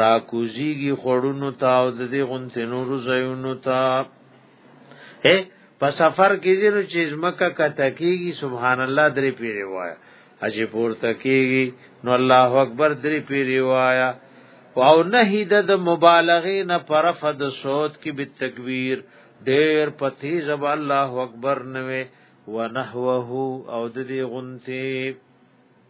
را کوزیږي خړونو تا او د دې غون تنورو زینو تا هه په سفر کې زیرو چې زمکه کته کیږي سبحان الله درې پیری وایا اجه پورته کیږي نو الله اکبر درې پیری وایا او نهی د مبالغه نه پرف د صوت کې به تکبیر ډیر پتی زب الله اکبر نوې ونحوه او د دې غنته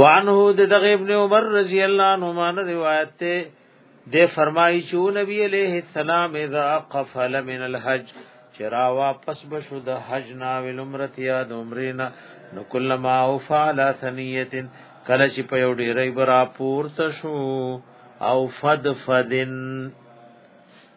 وعنه د دغه ابن عمر رضی الله عنهما روایت ته د فرمایي چې نبی عليه السلام اذا قفل من الحج چرا واپس بشو د حج نا ول عمرت یا د عمرینا نو کله ما او فعل ثنیتن کله چې په یو ډیرې برا پورته شو او فد فدن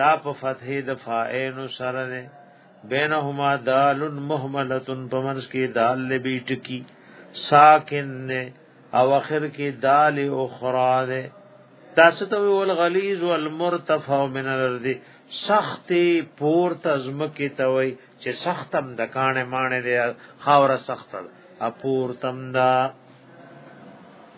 دا په فتح د فاعل سره ده بینهما دال مهمله پمنس کې دال لبی ټکی ساکن نه او اخر کې دال اخرى ده تاسو ته ول غلیظ والمرتفع من الارض سخت پور تزم کې توي چې سختم د کانه مانه دی خاور سخت اپور تم دا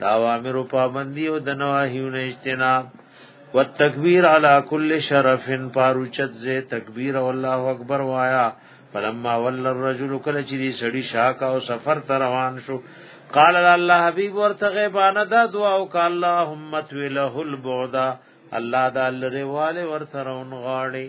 دا اوامر او پابندی او د نواهیو نه اجتناب والتکبیر علی کل شرف پاروچت زه تکبیر او الله اکبر وایا فلما ول الرجل کله چې دی سړی شاکا او سفر ته روان شو قال الله حبیب ورته غیبانه دا دعا او قال اللهم توله البعد الله دا لري والي ورته رون غاړي